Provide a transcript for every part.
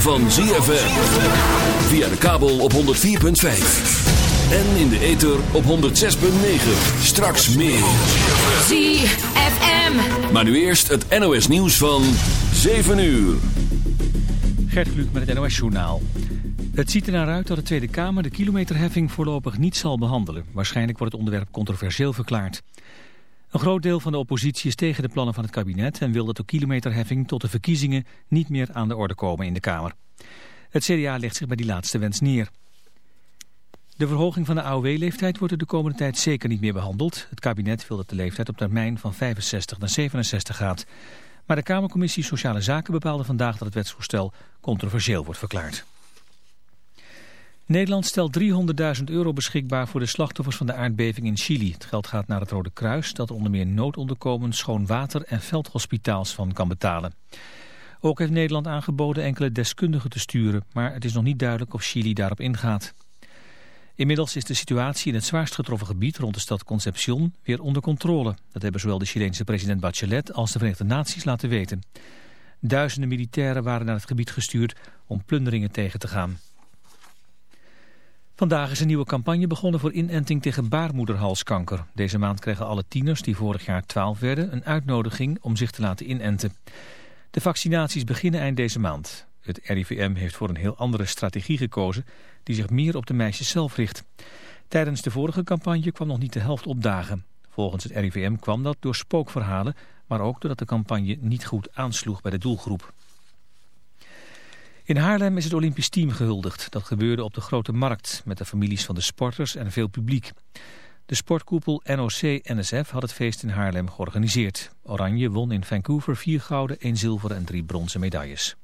van ZFM. Via de kabel op 104.5. En in de ether op 106.9. Straks meer. ZFM. Maar nu eerst het NOS nieuws van 7 uur. Gert Kluk met het NOS-journaal. Het ziet er naar uit dat de Tweede Kamer de kilometerheffing voorlopig niet zal behandelen. Waarschijnlijk wordt het onderwerp controversieel verklaard. Een groot deel van de oppositie is tegen de plannen van het kabinet... en wil dat de kilometerheffing tot de verkiezingen niet meer aan de orde komen in de Kamer. Het CDA legt zich bij die laatste wens neer. De verhoging van de AOW-leeftijd wordt er de komende tijd zeker niet meer behandeld. Het kabinet wil dat de leeftijd op termijn van 65 naar 67 gaat. Maar de Kamercommissie Sociale Zaken bepaalde vandaag dat het wetsvoorstel controversieel wordt verklaard. Nederland stelt 300.000 euro beschikbaar voor de slachtoffers van de aardbeving in Chili. Het geld gaat naar het Rode Kruis dat onder meer noodonderkomens, schoon water en veldhospitaals van kan betalen. Ook heeft Nederland aangeboden enkele deskundigen te sturen, maar het is nog niet duidelijk of Chili daarop ingaat. Inmiddels is de situatie in het zwaarst getroffen gebied rond de stad Concepcion weer onder controle. Dat hebben zowel de Chileense president Bachelet als de Verenigde Naties laten weten. Duizenden militairen waren naar het gebied gestuurd om plunderingen tegen te gaan. Vandaag is een nieuwe campagne begonnen voor inenting tegen baarmoederhalskanker. Deze maand kregen alle tieners die vorig jaar 12 werden een uitnodiging om zich te laten inenten. De vaccinaties beginnen eind deze maand. Het RIVM heeft voor een heel andere strategie gekozen die zich meer op de meisjes zelf richt. Tijdens de vorige campagne kwam nog niet de helft opdagen. Volgens het RIVM kwam dat door spookverhalen, maar ook doordat de campagne niet goed aansloeg bij de doelgroep. In Haarlem is het Olympisch team gehuldigd. Dat gebeurde op de Grote Markt met de families van de sporters en veel publiek. De sportkoepel NOC-NSF had het feest in Haarlem georganiseerd. Oranje won in Vancouver vier gouden, één zilveren en drie bronzen medailles.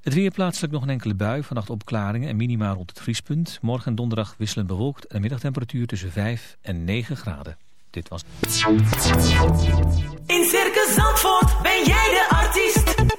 Het weer plaatselijk nog een enkele bui, vannacht opklaringen en minima rond het vriespunt. Morgen en donderdag wisselend bewolkt en middagtemperatuur tussen 5 en 9 graden. Dit was... In Circus Zandvoort ben jij de artiest.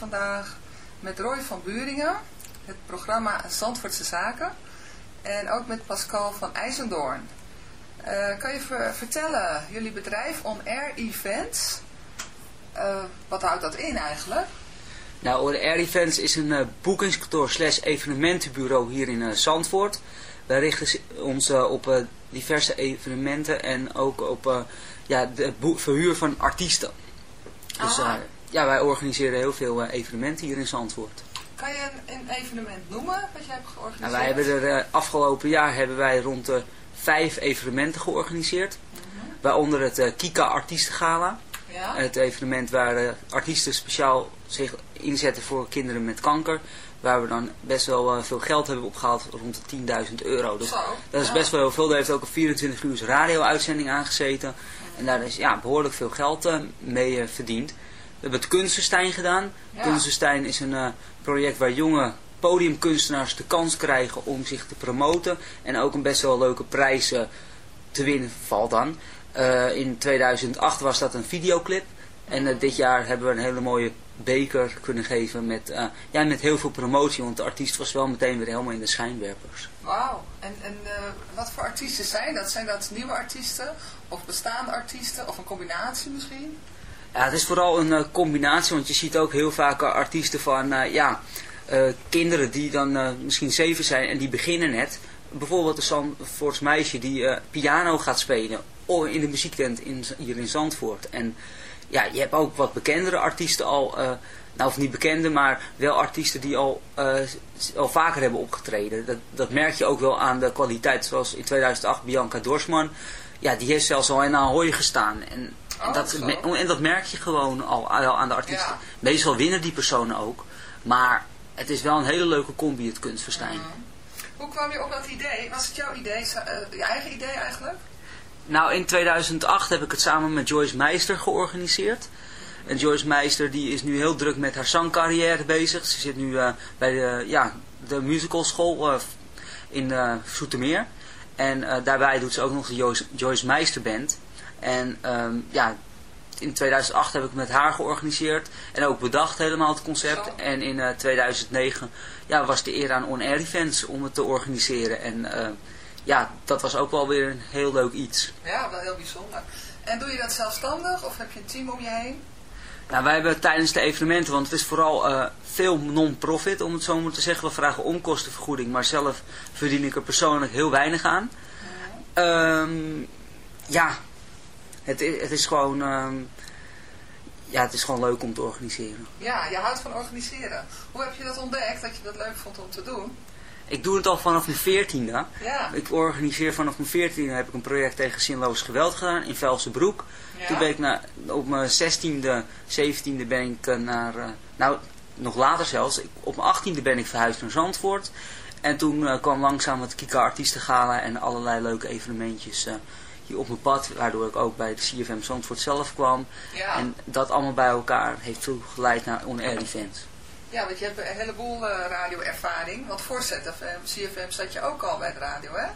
Vandaag met Roy van Buringen, het programma Zandvoortse Zaken en ook met Pascal van IJzendoorn. Uh, kan je ver vertellen, jullie bedrijf On Air Events, uh, wat houdt dat in eigenlijk? Nou, On Air Events is een uh, boekingskantoor slash evenementenbureau hier in Zandvoort. Wij richten ons op diverse evenementen en ook op ja, de verhuur van artiesten. Dus uh, ja, wij organiseren heel veel uh, evenementen hier in Zandvoort. Kan je een, een, evenement noemen wat jij hebt georganiseerd? Nou, wij hebben er uh, afgelopen jaar hebben wij rond de vijf evenementen georganiseerd. Mm -hmm. Waaronder het Kika Artiestengala. Ja. Het evenement waar artiesten speciaal zich inzetten voor kinderen met kanker. Waar we dan best wel veel geld hebben opgehaald, rond de 10.000 euro. Dus Zo, dat is ja. best wel heel veel. Daar heeft ook een 24 uur radio-uitzending aangezeten. En daar is ja, behoorlijk veel geld mee verdiend. We hebben het Kunstenstein gedaan. Ja. Kunstenstein is een uh, project waar jonge podiumkunstenaars de kans krijgen om zich te promoten. En ook een best wel leuke prijs te winnen valt dan. in 2008 was dat een videoclip. En dit jaar hebben we een hele mooie beker kunnen geven met, ja, met heel veel promotie. Want de artiest was wel meteen weer helemaal in de schijnwerpers. Wauw. En, en wat voor artiesten zijn dat? Zijn dat nieuwe artiesten? Of bestaande artiesten, of een combinatie misschien? Ja, het is vooral een uh, combinatie, want je ziet ook heel vaak uh, artiesten van, uh, ja, kinderen die dan misschien zeven zijn en die beginnen net. Bijvoorbeeld een Zandvoorts meisje die piano gaat spelen in de muziektent in, hier in Zandvoort. En ja, je hebt ook wat bekendere artiesten al, nou of niet bekende, maar wel artiesten die al, al vaker hebben opgetreden. Dat, dat merk je ook wel aan de kwaliteit, zoals in 2008 Bianca Dorsman ja, die heeft zelfs al in Ahoy gestaan. En, oh, en, dat, en dat merk je gewoon al, al aan de artiesten. Ja. Meestal winnen die personen ook. Maar het is wel een hele leuke combi, het kunstverstijn. Mm. Hoe kwam je op dat idee? Was het jouw idee, uh, je eigen idee eigenlijk? Nou, in 2008 heb ik het samen met Joyce Meister georganiseerd. En Joyce Meister die is nu heel druk met haar zangcarrière bezig. Ze zit nu uh, bij de, ja, de musicalschool uh, in Zoetermeer. En daarbij doet ze ook nog de Joyce, Joyce Meister Band. En um, ja, in 2008 heb ik met haar georganiseerd. En ook bedacht helemaal het concept. Zo. En in uh, 2009 ja, was de eer aan On Air Events om het te organiseren. En uh, ja, dat was ook wel weer een heel leuk iets. Ja, wel heel bijzonder. En doe je dat zelfstandig of heb je een team om je heen? Nou, wij hebben tijdens de evenementen, want het is vooral uh, veel non-profit om het zo maar te zeggen. We vragen onkostenvergoeding, maar zelf verdien ik er persoonlijk heel weinig aan. Ja, um, ja het, is, het is gewoon... Um, ja, het is gewoon leuk om te organiseren. Ja, je houdt van organiseren. Hoe heb je dat ontdekt, dat je dat leuk vond om te doen? Ik doe het al vanaf mijn veertiende. Ja. Ik organiseer vanaf mijn veertiende heb ik een project tegen zinloos geweld gedaan in Velsenbroek. Ja. Toen ben ik naar, op mijn zestiende, zeventiende ben ik uh, naar, uh, nou nog later zelfs, ik, op mijn achttiende ben ik verhuisd naar Zandvoort. En toen uh, kwam langzaam het Kika Artiestengala en allerlei leuke evenementjes hier op mijn pad. Waardoor ik ook bij de CFM Zandvoort zelf kwam. Ja. En dat allemaal bij elkaar heeft toen geleid naar on-air events. Ja, want je hebt een heleboel uh, radioervaring. Want voor ZFM, CFM zat je ook al bij de radio, hè?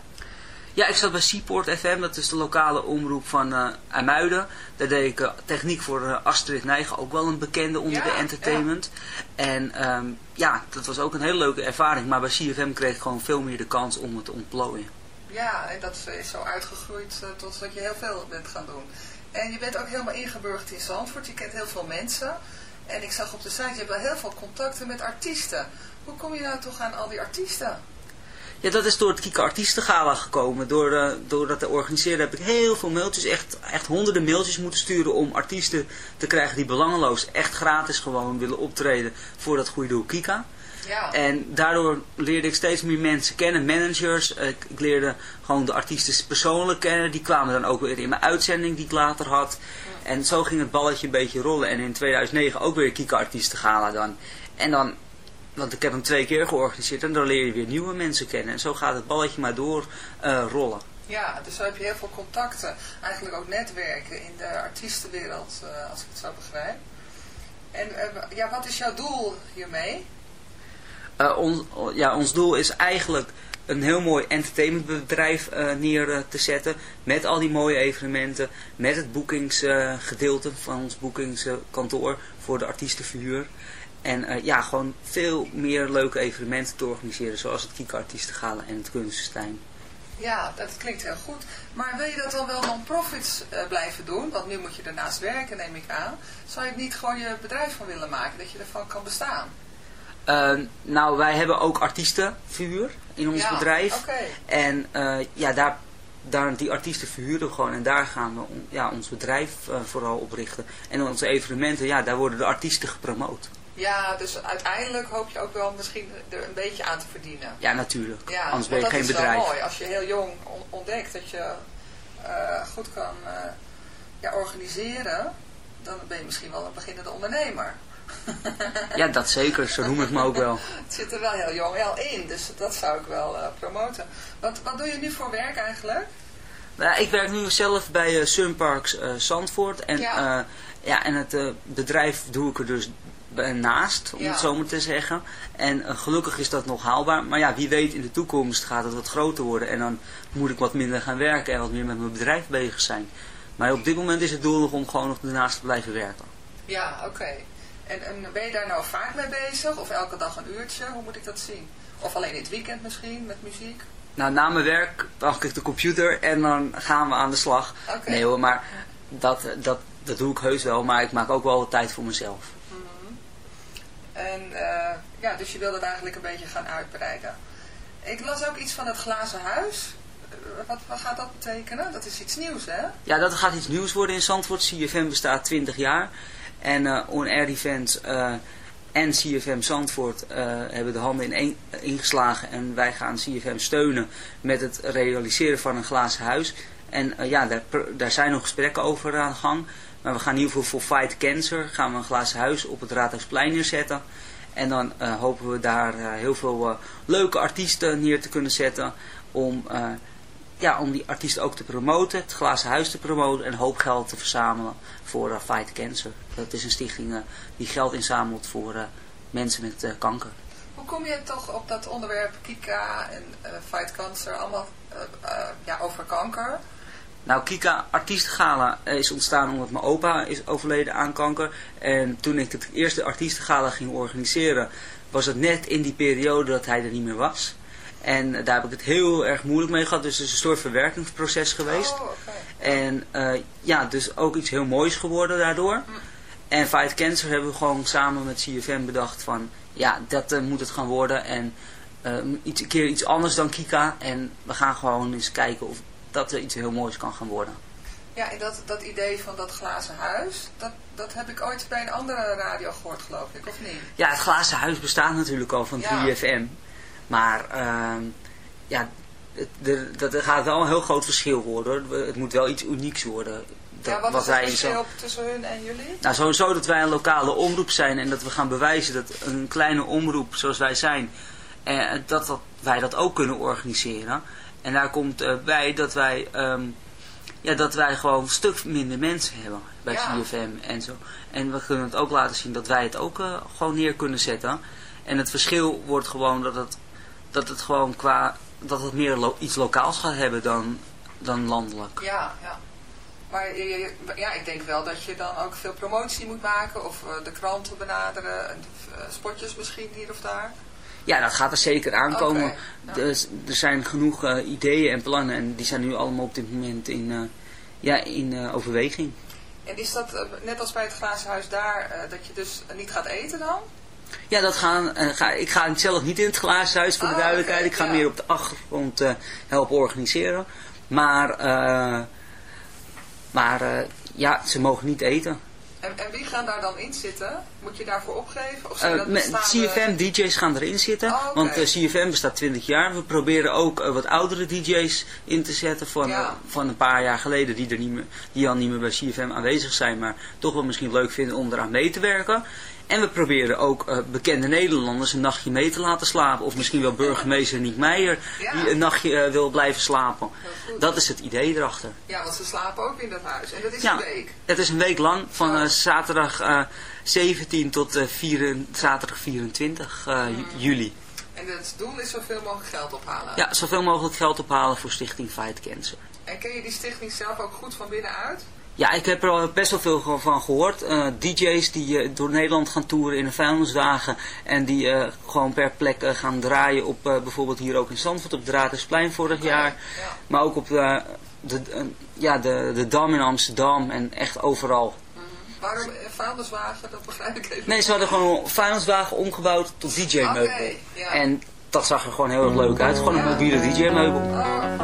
Ja, ik zat bij Seaport FM, dat is de lokale omroep van uh, IJmuiden. Daar deed ik uh, techniek voor uh, Astrid Nijgen, ook wel een bekende onder Ja, de entertainment. En um, ja, dat was ook een hele leuke ervaring. Maar bij CFM kreeg ik gewoon veel meer de kans om het te ontplooien. Ja, en dat is zo uitgegroeid uh, tot dat je heel veel bent gaan doen. En je bent ook helemaal ingeburgerd in Zandvoort. Je kent heel veel mensen. En ik zag op de site, je hebt wel heel veel contacten met artiesten. Hoe kom je nou toch aan al die artiesten? Ja, dat is door het Kika Artiestengala gekomen. Door, uh, door dat te organiseren heb ik heel veel mailtjes, echt, echt honderden mailtjes moeten sturen om artiesten te krijgen die belangeloos, echt gratis gewoon willen optreden voor dat goede doel Kika. Ja. En daardoor leerde ik steeds meer mensen kennen, managers. Ik, ik leerde gewoon de artiesten persoonlijk kennen. Die kwamen dan ook weer in mijn uitzending die ik later had. Ja. En zo ging het balletje een beetje rollen. En in 2009 ook weer Kika Artiestengala dan. En dan, want ik heb hem twee keer georganiseerd. En dan leer je weer nieuwe mensen kennen. En zo gaat het balletje maar door uh, rollen. Ja, dus zo heb je heel veel contacten. Eigenlijk ook netwerken in de artiestenwereld, uh, als ik het zo begrijp. En ja, wat is jouw doel hiermee? Uh, on, ja, ons doel is eigenlijk een heel mooi entertainmentbedrijf eh, neer eh, te zetten. Met al die mooie evenementen. Met het boekingsgedeelte van ons boekingskantoor voor de artiestenverhuur. En eh, ja, gewoon veel meer leuke evenementen te organiseren. Zoals het Kika Artiestengala en het Kunstenstein. Ja, dat klinkt heel goed. Maar wil je dat dan wel non-profits eh, blijven doen? Want nu moet je ernaast werken, neem ik aan. Zou je niet gewoon je bedrijf van willen maken, dat je ervan kan bestaan? Eh, nou, wij hebben ook artiestenverhuur in ons Ja, bedrijf. En eh, ja, daar, daar, die artiesten verhuren we gewoon. En daar gaan we on- ja, ons bedrijf eh, vooral op richten. En onze evenementen, ja, daar worden de artiesten gepromoot. Ja, dus uiteindelijk hoop je ook wel misschien er een beetje aan te verdienen. Ja, natuurlijk. Ja, Anders ben je dat geen is wel bedrijf. mooi. Als je heel jong on- ontdekt dat je eh, goed kan ja, organiseren, dan ben je misschien wel een beginnende ondernemer. Ja, dat zeker. Zo noem ik me ook wel. Het zit er wel heel jong wel in, dus dat zou ik wel eh, promoten. Wat, wat doe je nu voor werk eigenlijk? Nou, ik werk nu zelf bij eh, Sunparks eh, Zandvoort. En, Ja. ja. en het bedrijf doe ik er dus naast, om Ja. het zo maar te zeggen. En gelukkig is dat nog haalbaar. Maar ja, wie weet in de toekomst gaat het wat groter worden. En dan moet ik wat minder gaan werken en wat meer met mijn bedrijf bezig zijn. Maar op dit moment is het doel nog om gewoon nog ernaast te blijven werken. Ja, oké. En, en ben je daar nou vaak mee bezig? Of elke dag een uurtje? Hoe moet ik dat zien? Of alleen in het weekend misschien, met muziek? Nou, na mijn werk pak ik de computer en dan gaan we aan de slag. Nee hoor, maar dat, dat, dat doe ik heus wel. Maar ik maak ook wel wat tijd voor mezelf. En eh, ja, dus je wil dat eigenlijk een beetje gaan uitbreiden. Ik las ook iets van het glazen huis. Eh, Wat, wat gaat dat betekenen? Dat is iets nieuws, hè? Ja, dat gaat iets nieuws worden in Zandvoort. CFM bestaat 20 jaar. En eh On-Air Events eh, en CFM Zandvoort eh, hebben de handen in één, ingeslagen. En wij gaan CFM steunen met het realiseren van een glazen huis. En ja, daar, daar zijn nog gesprekken over aan de gang. Maar we gaan in ieder geval voor Fight Cancer gaan we een glazen huis op het Raadhuisplein neerzetten. En dan hopen we daar heel veel leuke artiesten neer te kunnen zetten. Om, ja, om die artiesten ook te promoten, het glazen huis te promoten en een hoop geld te verzamelen voor eh, Fight Cancer. Dat is een stichting eh, die geld inzamelt voor eh, mensen met kanker. Hoe kom je toch op dat onderwerp Kika en Fight Cancer, allemaal ja, over kanker? Nou, Kika Artiestengala is ontstaan omdat mijn opa is overleden aan kanker. En toen ik het eerste Artiestengala ging organiseren, was het net in die periode dat hij er niet meer was. En daar heb ik het heel erg moeilijk mee gehad. Dus het is een soort verwerkingsproces geweest. Oh. En eh, ja, dus ook iets heel moois geworden daardoor. En Fight Cancer hebben we gewoon samen met CFM bedacht van... Ja, dat eh, moet het gaan worden. En eh, iets, een keer iets anders dan Kika. En we gaan gewoon eens kijken of dat er iets heel moois kan gaan worden. Ja, en dat, dat idee van dat glazen huis, dat, dat heb ik ooit bij een andere radio gehoord, geloof ik, of niet? Ja, het glazen huis bestaat natuurlijk al van Ja. 3FM. Maar ehm, ja, dat gaat wel een heel groot verschil worden. hoor. Het moet wel iets unieks worden. Dat, ja, wat, is het verschil zo- tussen hun en jullie? Nou, sowieso dat wij een lokale omroep zijn en dat we gaan bewijzen dat een kleine omroep zoals wij zijn, eh, dat, dat wij dat ook kunnen organiseren. En daar komt eh, bij dat wij, ehm, ja, dat wij gewoon een stuk minder mensen hebben bij Ja. CFM en zo. En we kunnen het ook laten zien dat wij het ook eh, gewoon neer kunnen zetten. En het verschil wordt gewoon dat het, dat het gewoon qua, dat het meer lo- iets lokaals gaat hebben dan, dan landelijk. Ja, ja. Maar ja, ik denk wel dat je dan ook veel promotie moet maken of eh, de kranten benaderen, en, eh, spotjes misschien hier of daar. Ja, dat gaat er zeker aankomen. Dus, er zijn genoeg eh, ideeën en plannen en die zijn nu allemaal op dit moment in, ja, in overweging. En is dat net als bij het glazen huis daar, dat je dus niet gaat eten dan? Ja, dat gaan, eh, ga, ik ga zelf niet in het glazen huis voor de Oh, duidelijkheid. ik ga ja. meer op de achtergrond eh, helpen organiseren. Maar, eh, maar ja, ze mogen niet eten. En, en wie gaan daar dan in zitten? Moet je daarvoor opgeven? Of met bestaande- CFM DJ's gaan erin zitten. Oh. Want CFM bestaat 20 jaar. We proberen ook wat oudere DJ's in te zetten van, Ja. van een paar jaar geleden. Die, er niet meer, die al niet meer bij CFM aanwezig zijn. Maar toch wel misschien leuk vinden om eraan mee te werken. En we proberen ook eh, bekende Nederlanders een nachtje mee te laten slapen. Of misschien wel burgemeester Niek Meijer die een nachtje eh, wil blijven slapen. Dat is het idee erachter. Ja, want ze slapen ook in dat huis. En dat is Ja. een week. Het is een week lang, van eh, zaterdag eh, 17 tot zaterdag 24 eh, ju- juli. En het doel is zoveel mogelijk geld ophalen. Ja, zoveel mogelijk geld ophalen voor Stichting Fight Cancer. En ken je die stichting zelf ook goed van binnenuit? Ja, ik heb er best wel veel van gehoord. Eh, DJ's die eh, door Nederland gaan toeren in een vuilniswagen. En die eh, gewoon per plek gaan draaien op bijvoorbeeld hier ook in Zandvoort op het Raadhuisplein vorig jaar. Ja. Maar ook op de, de, ja, de, de Dam in Amsterdam en echt overal. Waarom een vuilniswagen? Dat begrijp ik even. Nee, ze hadden gewoon vuilniswagen omgebouwd tot DJ-meubel. Ja. En dat zag er gewoon heel erg leuk uit. Gewoon een mobiele DJ-meubel. Oh,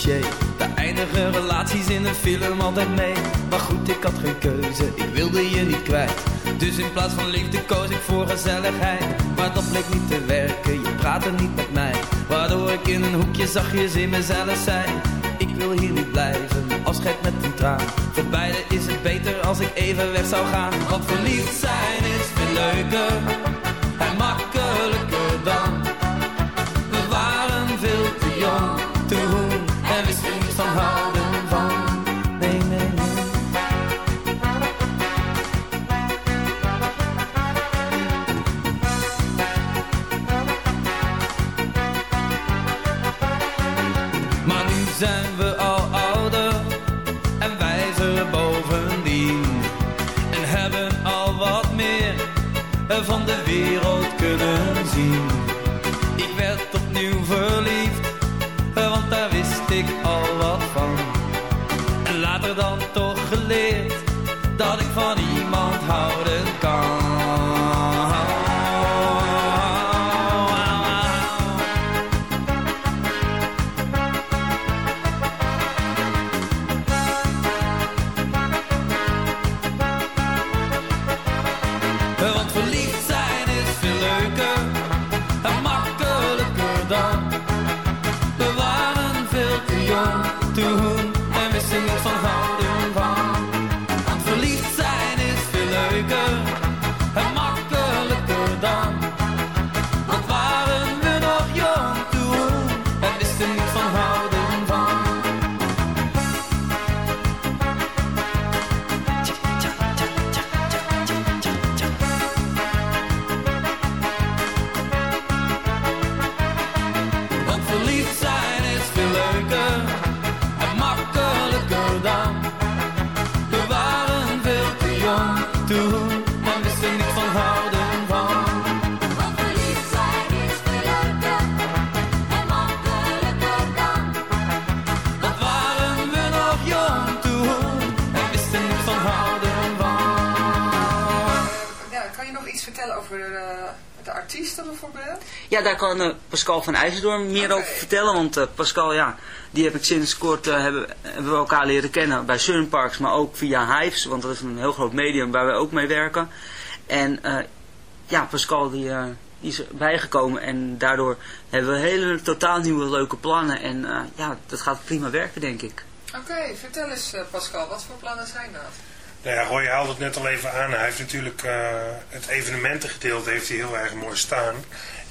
Cliché. Daar eindigen relaties in een film altijd mee. Maar goed, ik had geen keuze, ik wilde je niet kwijt. Dus in plaats van liefde koos ik voor gezelligheid. Maar dat bleek niet te werken, je praatte niet met mij. Waardoor ik in een hoekje zachtjes in mezelf zei. Ik wil hier niet blijven, afscheid met een traan. Voor beiden is het beter als ik even weg zou gaan. Want verliefd zijn is veel leuker en makkelijker dan. Zijn we al ouder en wijzer bovendien. En hebben al wat meer van de wereld kunnen zien. Pascal van IJzendoorn meer over vertellen. Want eh, Pascal, ja, die heb ik sinds kort eh, hebben, hebben we elkaar leren kennen bij Sunparks, maar ook via Hives. Want dat is een heel groot medium waar wij ook mee werken. En eh, ja, Pascal die, eh, die is bijgekomen en daardoor hebben we hele totaal nieuwe leuke plannen. En eh, ja, dat gaat prima werken, denk ik. Oké, vertel eens eh, Pascal, wat voor plannen zijn dat? Nou ja, Roy haalde het net al even aan. Hij heeft natuurlijk eh, het evenementengedeelte heeft hij heel erg mooi staan.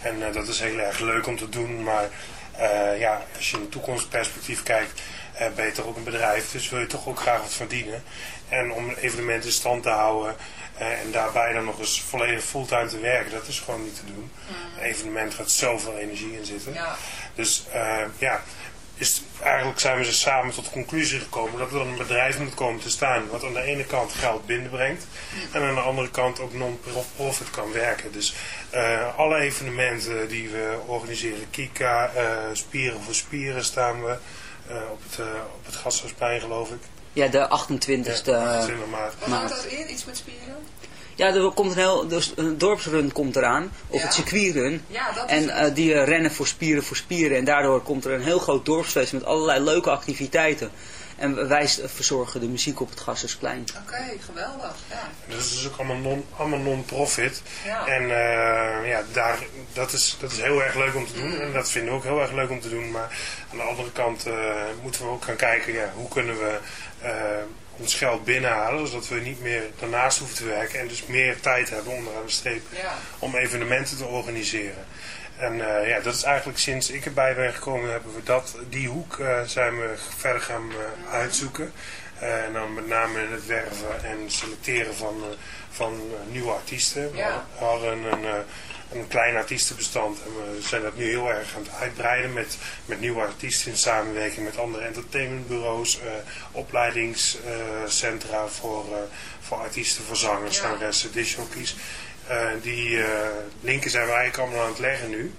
En eh, dat is heel erg leuk om te doen. Maar eh, ja, als je in toekomstperspectief kijkt, eh, ben je toch ook een bedrijf. Dus wil je toch ook graag wat verdienen. En om een evenement in stand te houden en daarbij dan nog eens volledig fulltime te werken, dat is gewoon niet te doen. Een evenement gaat zoveel energie in zitten. Ja. Dus ja, is, eigenlijk zijn we ze samen tot de conclusie gekomen dat er een bedrijf moet komen te staan wat aan de ene kant geld binnenbrengt en aan de andere kant ook non-profit kan werken. Dus eh, alle evenementen die we organiseren, Kika, eh, Spieren voor Spieren staan we eh, op het, uh, op het Gasthuisplein geloof ik. Ja, de 28e Ja, 28 maart. Wat houdt dat in? Iets met spieren? Ja, er komt een heel dus een dorpsrun komt eraan, of Ja. het circuitrun. Ja, dat is En het. eh, die rennen voor spieren voor spieren. En daardoor komt er een heel groot dorpsfeest met allerlei leuke activiteiten. En wij verzorgen de muziek op het Gassersplein. Oké, geweldig. Ja. Dat is dus ook allemaal non- allemaal non-profit. Ja. En eh, ja, daar, dat, is, dat is heel erg leuk om te doen. En dat vinden we ook heel erg leuk om te doen. Maar aan de andere kant eh, moeten we ook gaan kijken, ja, hoe kunnen we ons geld binnenhalen. Zodat we niet meer daarnaast hoeven te werken. En dus meer tijd hebben onderaan de streep Ja. om evenementen te organiseren. En eh, ja, dat is eigenlijk sinds ik erbij ben gekomen, hebben we dat, die hoek eh, zijn we verder gaan eh, uitzoeken. En dan met name in het werven en selecteren van, van nieuwe artiesten. We hadden een, een klein artiestenbestand en we zijn dat nu heel erg aan het uitbreiden met, met nieuwe artiesten in samenwerking met andere entertainmentbureaus, eh opleidingscentra voor, eh, voor artiesten, voor zangers, Ja. zangeressen, discjockeys. Eh, die linken zijn we eigenlijk allemaal aan het leggen nu.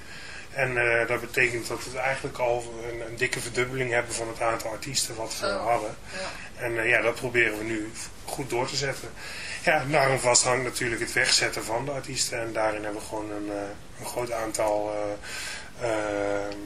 En dat betekent dat we eigenlijk al een, een dikke verdubbeling hebben van het aantal artiesten wat we Zo. hadden. Ja. En ja, dat proberen we nu goed door te zetten. Ja, daarom vast hangt natuurlijk het wegzetten van de artiesten. En daarin hebben we gewoon een, eh, een groot aantal... eh, ehm,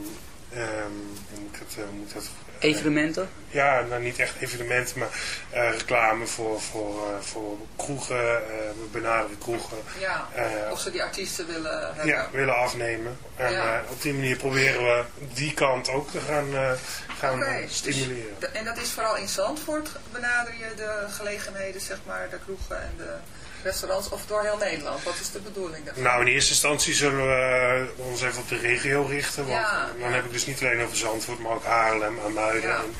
ehm, hoe moet ik dat... eh, hoe moet ik dat Evenementen? ja, nou niet echt evenementen, maar eh, reclame voor, voor, eh, voor kroegen. eh, we benaderen kroegen. Ja, of ze die artiesten willen hebben. ja, willen afnemen. En Ja. op die manier proberen we die kant ook te gaan, eh, gaan Oké, eh, dus stimuleren. en dat is vooral in Zandvoort benader je de gelegenheden, zeg maar, de kroegen en de restaurants, of door heel Nederland? Wat is de bedoeling daarvan? Nou, in eerste instantie zullen we eh, ons even op de regio richten. Want Ja, dan ja. heb ik dus niet alleen over Zandvoort, maar ook Haarlem, Amuiden. Ja. En,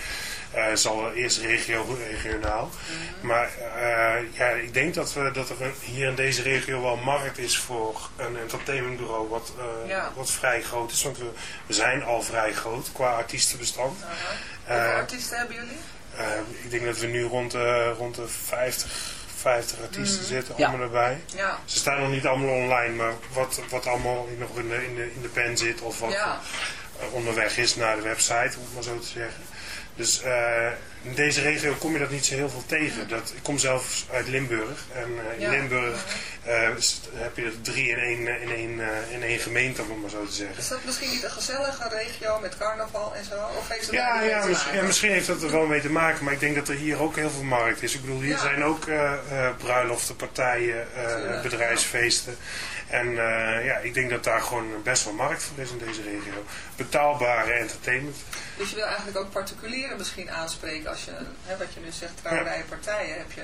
eh, het zal eerst regio, regionaal. Mhm. Maar eh, ja, ik denk dat, we, dat er een- hier in deze regio wel markt is voor een entertainmentbureau wat, eh, Ja. wat vrij groot is. Want we, we zijn al vrij groot qua artiestenbestand. Eh, Hoeveel artiesten hebben jullie? Eh, ik denk dat we nu rond de, rond de 50, 50 artiesten Mhm. zitten, Ja. allemaal erbij. Ja. Ze staan nog niet allemaal online, maar wat, wat allemaal nog in de, in, de, in de pen zit of wat Ja. eh, onderweg is naar de website, om het maar zo te zeggen. Dus eh, in deze regio kom je dat niet zo heel veel tegen. Dat, ik kom zelf uit Limburg en eh, in Ja. Limburg eh, heb je drie in één, eh, in één, in één gemeente, om het maar zo te zeggen. Is dat misschien niet een gezellige regio met carnaval en zo? Of heeft het Ja, ja, ja, misschien heeft dat er wel mee te maken, maar ik denk dat er hier ook heel veel markt is. Ik bedoel, hier Ja. zijn ook bruiloften, partijen, bedrijfsfeesten. En ja, ik denk dat daar gewoon best wel markt voor is in deze regio. Betaalbare entertainment. Dus je wil eigenlijk ook particulieren misschien aanspreken als je, hè, wat je nu zegt, trouwerijen, partijen, heb je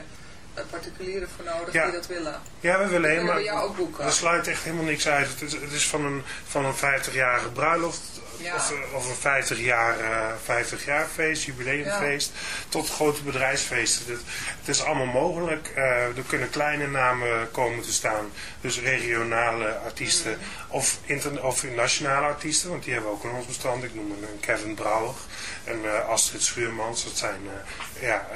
particulieren voor nodig Ja. die dat willen. Ja, we willen helemaal. we jou ook boeken. We sluiten echt helemaal niks uit. Het is, het is van een, van een 50-jarige bruiloft. Ja. Of, eh, of een 50 jaar, eh 50 jaar feest, jubileumfeest, tot grote bedrijfsfeesten. Het, het is allemaal mogelijk. Eh, er kunnen kleine namen komen te staan. Dus regionale artiesten Mhm. of, inter, of nationale artiesten, want die hebben we ook in ons bestand. Ik noem een Kevin Brouwer en eh, Astrid Schuurmans. Dat zijn ja,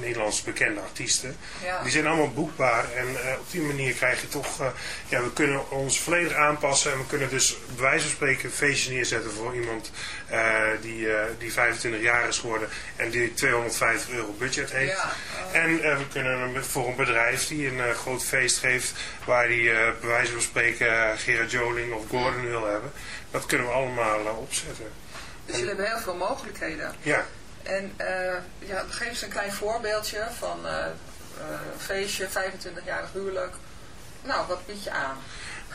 Nederlands bekende artiesten. Ja. Die zijn allemaal boekbaar en eh, op die manier krijg je toch, eh, ja, we kunnen ons volledig aanpassen en we kunnen dus bij wijze van spreken een feestje neerzetten voor iemand eh, die, die 25 jaar is geworden en die 250 euro budget heeft. Ja. En we kunnen voor een bedrijf die een groot feest geeft waar die bij wijze van spreken Gerard Joling of Gordon wil hebben. Dat kunnen we allemaal opzetten. Dus jullie hebben heel veel mogelijkheden. Ja. En eh, ja, geef eens een klein voorbeeldje van eh, eh, een feestje, 25-jarig huwelijk. Nou, wat bied je aan?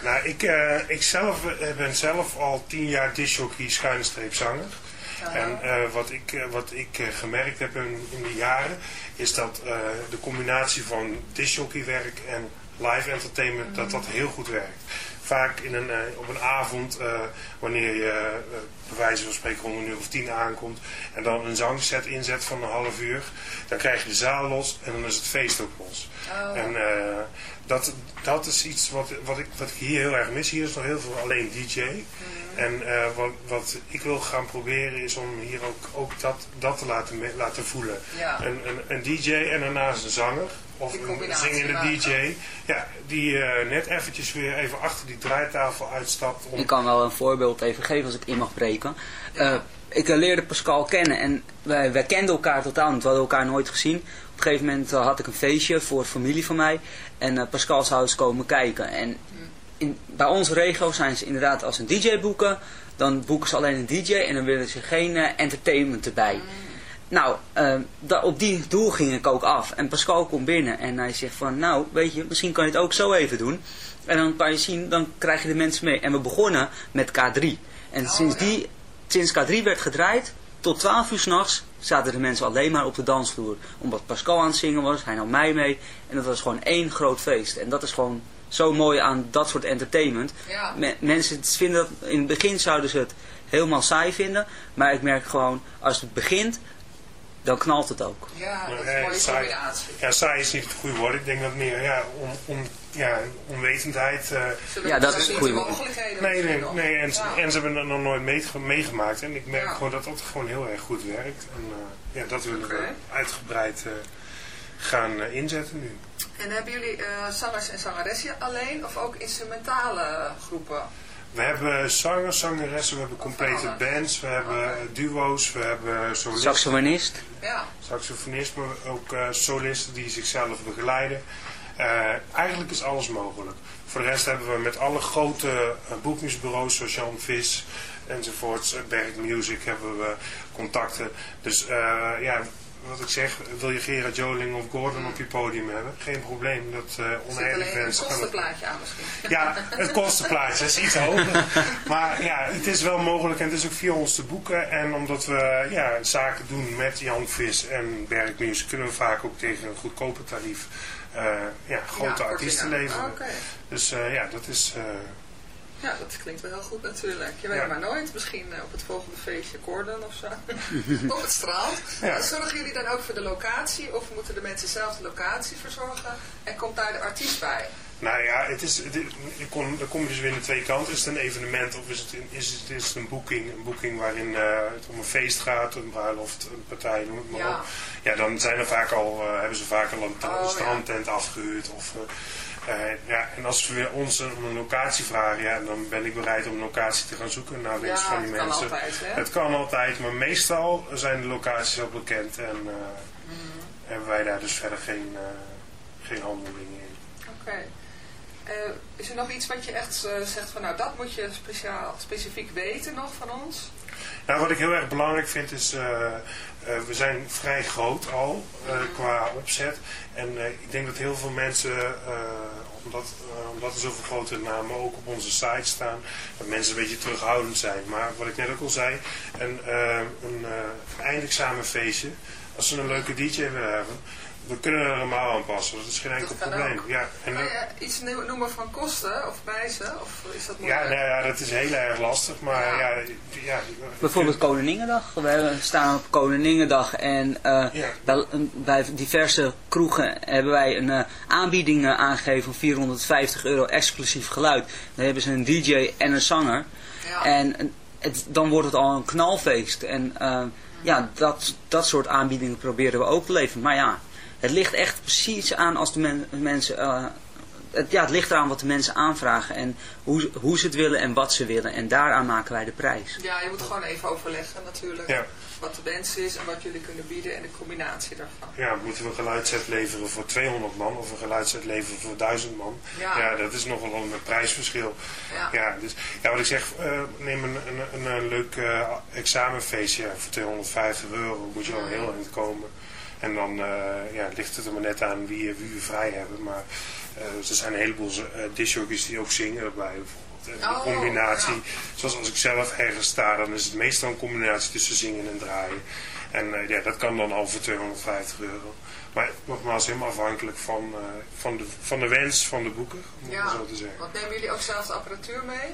Nou, ik, eh, ik zelf eh, ben zelf al tien jaar discjockey schuine streep zanger. En eh, wat ik, eh, wat ik eh, gemerkt heb in, in de jaren, is dat eh, de combinatie van disjockeywerk en live entertainment, dat dat heel goed werkt. Vaak in een, eh, op een avond, eh, wanneer je eh, bij wijze van spreken rond een uur of tien aankomt en dan een zangset inzet van een half uur, dan krijg je de zaal los en dan is het feest ook los. Oh. En dat, dat is iets wat, wat, ik, wat ik hier heel erg mis. Hier is nog heel veel alleen DJ. En eh, wat, wat ik wil gaan proberen is om hier ook, ook dat, dat te laten, laten voelen. Ja. Een, een, een DJ en daarnaast een zanger. Of een zingende maken. DJ. Ja, die eh, net eventjes weer even achter die draaitafel uitstapt. Om, Ik kan wel een voorbeeld even geven als ik in mag breken. Eh, ik leerde Pascal kennen en wij, wij kenden elkaar totaal niet. We hadden elkaar nooit gezien. Op een gegeven moment had ik een feestje voor familie van mij. En Pascal zou eens komen kijken. En in, bij onze regio zijn ze inderdaad als een DJ boeken. Dan boeken ze alleen een DJ en dan willen ze geen eh, entertainment erbij. Nou, eh, da- op die doel ging ik ook af. En Pascal komt binnen en hij zegt van, nou, weet je, misschien kan je het ook zo even doen. En dan kan je zien, dan krijg je de mensen mee. En we begonnen met K3. En sinds, die, sinds K3 werd gedraaid, tot 12 uur s'nachts zaten de mensen alleen maar op de dansvloer. Omdat Pascal aan het zingen was, hij nam mij mee. En dat was gewoon één groot feest. En dat is gewoon zo mooi aan dat soort entertainment. Ja. Me- mensen vinden dat, in het begin zouden ze het helemaal saai vinden. Maar ik merk gewoon, als het begint, dan knalt het ook. Ja, dat is een mooie saai- combinatie. Ja, saai is niet het goede woord. Ik denk dat meer ja, on, on, ja, onwetendheid. eh, Ze Ja, dat is niet een goeie de woord. mogelijkheden nee, nee, nee. En, Ja. en ze hebben het nog nooit meege- meegemaakt. En ik merk Ja. gewoon dat dat gewoon heel erg goed werkt. En eh, ja, dat willen Oké. we uitgebreid eh, gaan inzetten nu. En hebben jullie eh, zangers en zangeressen alleen of ook instrumentale groepen? We hebben zangers, zangeressen, we hebben complete bands, we hebben eh, duo's, we hebben solisten. Saxofonist. Ja, saxofonist, maar ook eh, solisten die zichzelf begeleiden. Eh, eigenlijk is alles mogelijk. Voor de rest hebben we met alle grote boekingsbureaus zoals Jan Vis enzovoorts, Berg Music hebben we contacten. Dus eh, ja, wat ik zeg, wil je Gerard Joling of Gordon op je podium hebben? Geen probleem, dat uh, zit oneerlijk een wensen. kostenplaatje aan misschien. Ja, het kostenplaatje is iets hoger. Maar ja, het is wel mogelijk en het is ook via ons te boeken. En omdat we ja, zaken doen met Jan Vis en Berg Music, kunnen we vaak ook tegen een goedkoper tarief eh, ja, grote Ja, artiesten leveren. Oké. Dus eh, ja, dat is... eh, Ja, dat klinkt wel heel goed natuurlijk. Je weet Ja. maar nooit. Misschien eh, op het volgende feestje Gordon of zo. op het strand. Ja. Zorgen jullie dan ook voor de locatie? Of moeten de mensen zelf de locatie verzorgen? En komt daar de artiest bij? Nou ja, het is, het, kon, dan kom je dus weer aan de twee kanten. Is het een evenement of is het, een- is het, is het een boeking? Een boeking waarin eh, het om een feest gaat, een bruiloft, een partij, noem het maar Ja. op. Ja, dan zijn er vaak al, eh, hebben ze vaak al een, Oh, strandtent afgehuurd. Of, ja, en als we ons om een locatie vragen, ja, dan ben ik bereid om een locatie te gaan zoeken naar Ja, van die het kan mensen. altijd, hè? Het kan altijd, maar meestal zijn de locaties al bekend en eh, Mhm. hebben wij daar dus verder geen, eh, geen handelingen in. Oké. Eh, is er nog iets wat je echt eh, zegt van nou dat moet je speciaal, specifiek weten nog van ons? Nou, wat ik heel erg belangrijk vind is, eh, eh, we zijn vrij groot al eh, qua opzet. En eh, ik denk dat heel veel mensen, eh, omdat, eh, omdat er zoveel grote namen ook op onze site staan, dat mensen een beetje terughoudend zijn. Maar wat ik net ook al zei, een, eh, eh, een eindexamenfeestje, als ze een leuke DJ willen hebben, we kunnen er helemaal aanpassen. Dat is geen enkel probleem. ook. Ja, en Kan je iets noemen van kosten of prijzen? Of is dat ja, nou ja, dat is heel erg lastig. Maar Ja. ja, ja, Bijvoorbeeld Koninginnedag. We staan op Koninginnedag en eh, Ja. bij, bij diverse kroegen hebben wij een eh, aanbieding eh, aangegeven van 450 euro exclusief geluid. Dan hebben ze een DJ en een zanger. Ja. En het, dan wordt het al een knalfeest. En eh, ja, dat, dat soort aanbiedingen proberen we ook te leveren. Maar ja, het ligt echt precies aan als de men- mensen... eh, het, ja, het ligt eraan wat de mensen aanvragen en hoe, hoe ze het willen en wat ze willen. En daaraan maken wij de prijs. Ja, je moet gewoon even overleggen natuurlijk. Ja. Wat de wens is en wat jullie kunnen bieden en de combinatie daarvan. ja, moeten we een geluidset leveren voor 200 man of een geluidset leveren voor 1000 man? Ja. dat is nogal een prijsverschil. Ja. Ja, dus, ja wat ik zeg, eh, neem een, een, een, een leuk eh, examenfeestje voor 250 euro, moet je wel heel eind komen. En dan eh, ja, ligt het er maar net aan wie, wie we vrij hebben. Maar eh, er zijn een heleboel uh, discjockeys die ook zingen erbij bijvoorbeeld. En Oh, een combinatie, ja. zoals als ik zelf ergens sta, dan is het meestal een combinatie tussen zingen en draaien. En eh, ja, dat kan dan al voor 250 euro. Maar nogmaals, helemaal afhankelijk van, eh, van, de, van de wens van de boeker, om Ja, zo te zeggen. want nemen jullie ook zelf de apparatuur mee?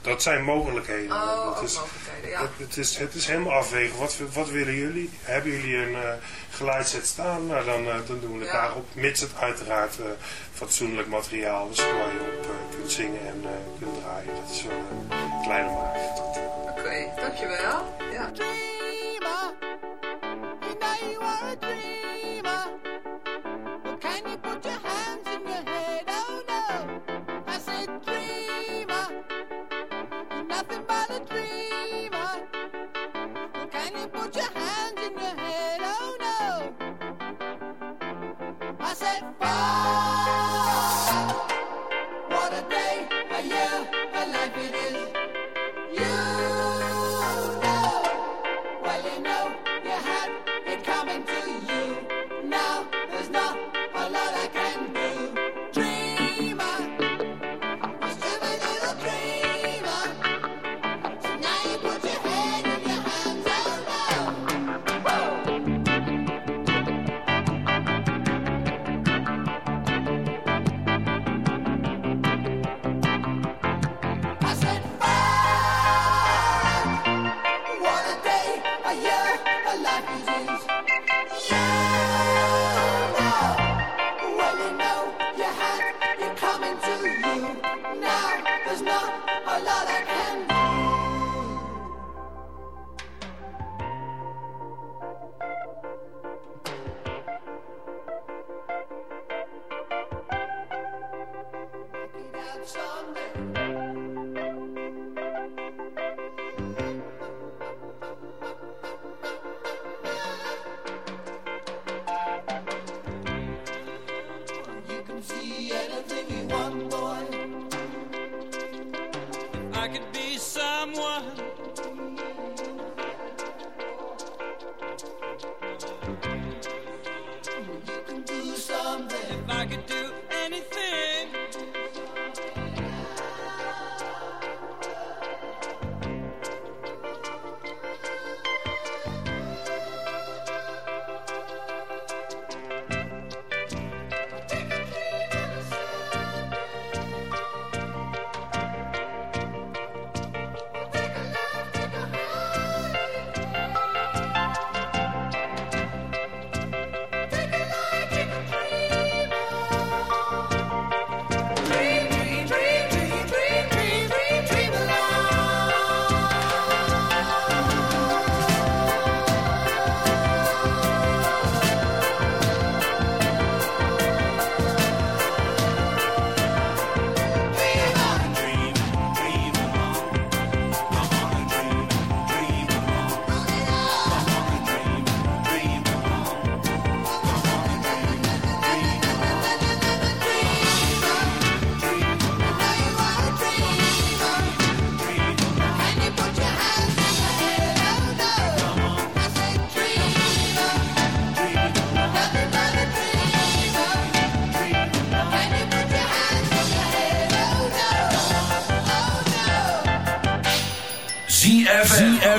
dat zijn mogelijkheden. Oh, is, het, is, het is helemaal afwegen. Wat, wat willen jullie? Hebben jullie een uh, staan? Nou, dan, eh, dan doen we het daarop. Mits het uiteraard eh, fatsoenlijk materiaal is dus waar je op kunt zingen en kunt draaien. Dat is wel een kleine maat. Oké, dankjewel. Ja.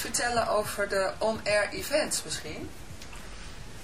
Vertellen over de on-air events misschien?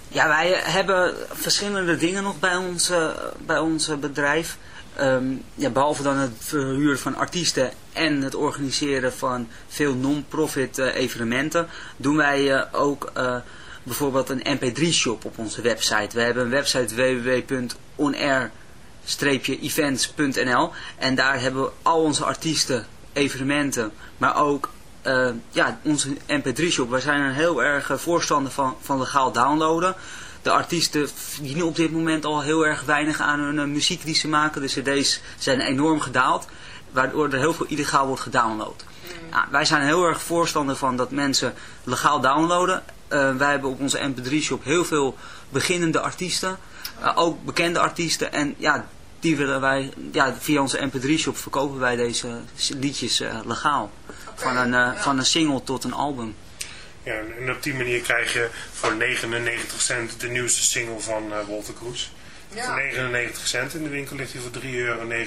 Ja, wij hebben verschillende dingen nog bij ons, bij ons bedrijf. Ehm, ja, behalve dan het verhuren van artiesten en het organiseren van veel non-profit eh, evenementen, doen wij eh, ook eh, bijvoorbeeld een mp3-shop op onze website. We hebben een website www.onair-events.nl en daar hebben we al onze artiesten, evenementen, maar ook eh, ja, onze mp3-shop. Wij zijn er heel erg eh, voorstander van, van legaal downloaden. De artiesten verdienen op dit moment al heel erg weinig aan hun eh, muziek die ze maken. De cd's zijn enorm gedaald, waardoor er heel veel illegaal wordt gedownload. Ja, wij zijn heel erg voorstander van dat mensen legaal downloaden. Wij hebben op onze mp3-shop heel veel beginnende artiesten. ook bekende artiesten. En ja, die willen wij, ja, via onze mp3-shop verkopen wij deze liedjes legaal. Van, een, eh, van een single tot een album. Ja, en op die manier krijg je voor 99 cent de nieuwste single van eh, Walter Kroes. Ja. Voor 99 cent in de winkel ligt hij voor 3,99 euro. En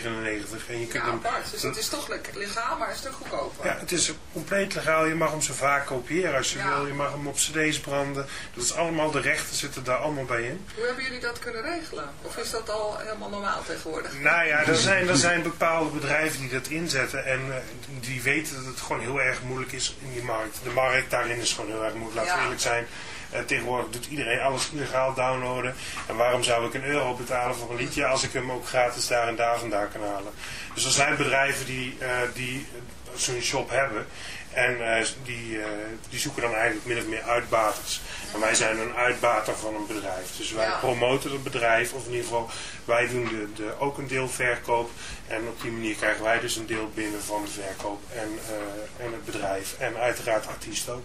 je kunt Ja, hem... apart. Dus het is toch legaal, maar een stuk goedkoper. Ja, het is compleet legaal. Je mag hem zo vaak kopiëren als je Ja. wil. Je mag hem op cd's branden. Dat is allemaal, de rechten zitten daar allemaal bij in. Hoe hebben jullie dat kunnen regelen? Of is dat al helemaal normaal tegenwoordig? Nou ja, er zijn, er zijn bepaalde bedrijven die dat inzetten. En eh, die weten dat het gewoon heel erg moeilijk is in die markt. De markt daarin is gewoon heel erg moeilijk. Laten we eerlijk zijn. Eh, tegenwoordig doet iedereen alles illegaal downloaden. En waarom zou ik een euro betalen voor een liedje als ik hem ook gratis daar en daar vandaan kan halen? Dus er zijn bedrijven die, eh, die zo'n shop hebben. En eh, die, die zoeken dan eigenlijk min of meer uitbaters. En wij zijn een uitbater van een bedrijf. Dus wij Ja. promoten het bedrijf. Of in ieder geval, wij doen de, de, ook een deel verkoop. En op die manier krijgen wij dus een deel binnen van de verkoop. En, en het bedrijf. En uiteraard artiest ook.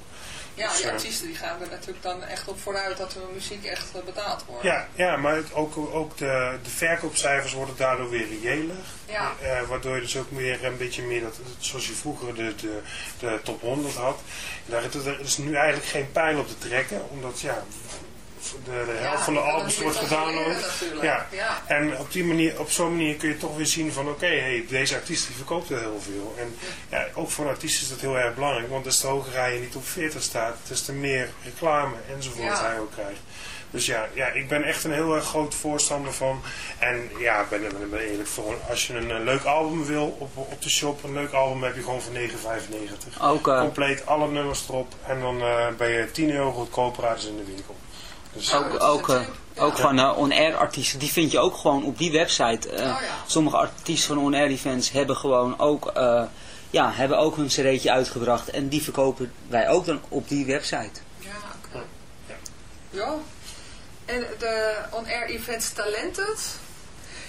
Ja, die artiesten die gaan er natuurlijk dan echt op vooruit dat hun muziek echt eh, betaald wordt. Ja, ja maar het, ook, ook de, de verkoopcijfers worden daardoor weer reëler. Ja. Eh, waardoor je dus ook weer een beetje meer, dat, zoals je vroeger de, de, de top 100 had. Daar is- er is nu eigenlijk geen pijl op te trekken. Omdat ja, de, de helft Ja, van de albums wordt gedownload. Ja. Ja. En op, die manier, op zo'n manier kun je toch weer zien van oké, hey, deze artiest die verkoopt er heel veel. En ja, ook voor een artiest is dat heel erg belangrijk. Want des te hoger hij niet op 40 staat, des te meer reclame enzovoort Ja. hij ook krijgt. Dus ja, ja, ik ben echt een heel erg groot voorstander van. En ja, ik ben, ben, ben eerlijk voor. Als je een, eh, leuk album wil op, op de shop, een leuk album heb je gewoon voor 9,95. Ook, Compleet alle nummers erop. En dan eh, ben je 10 euro goedkoper uit in de winkel. Dus, Ook, ook, eh, ook van eh, on-air artiesten, die vind je ook gewoon op die website. Eh, Sommige artiesten van on-air events hebben gewoon ook, eh, ja, hebben ook hun cd'tje uitgebracht. En die verkopen wij ook dan op die website. Ja, oké. Ja. En de on-air events Talented?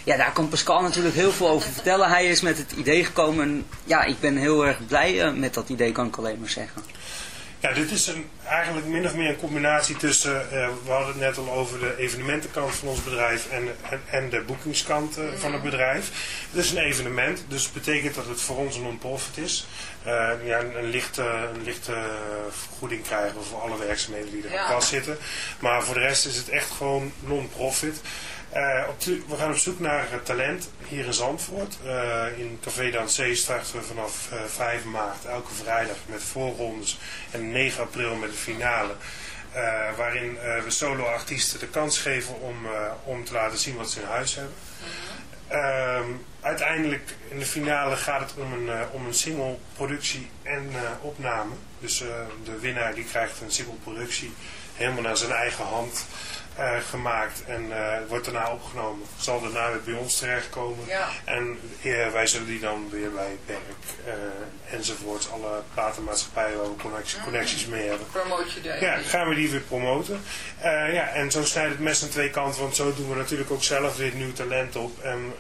Ja, daar kan Pascal natuurlijk heel veel over vertellen. Hij is met het idee gekomen. En ja, ik ben heel erg blij eh, met dat idee, kan ik alleen maar zeggen. Ja, dit is een, eigenlijk min of meer een combinatie tussen, eh, we hadden het net al over de evenementenkant van ons bedrijf en, en, en de boekingskant eh, van het bedrijf. Het is een evenement, dus het betekent dat het voor ons een non-profit is. Eh, ja, een, een lichte, een lichte vergoeding krijgen we voor alle werkzaamheden die er Ja. vast zitten. Maar voor de rest is het echt gewoon non-profit. Eh, we gaan op zoek naar eh, talent hier in Zandvoort. Eh, in Café Dansee starten we vanaf eh, 5 maart elke vrijdag met voorrondes en 9 april met de finale. Waarin we solo-artiesten de kans geven om, om te laten zien wat ze in huis hebben. Ehm, uiteindelijk in de finale gaat het om een, om een single productie en opname. Dus de winnaar die krijgt een single productie helemaal naar zijn eigen hand eh, gemaakt en eh, wordt daarna opgenomen. Zal daarna weer bij ons terechtkomen. Ja. En eh, wij zullen die dan weer bij Berk enzovoorts, alle platenmaatschappijen waar we connecties, connecties mee hebben. Promoot je de Ja, gaan we die weer promoten. Ja, en zo snijdt het mes aan twee kanten, want zo doen we natuurlijk ook zelf weer nieuw talent op. En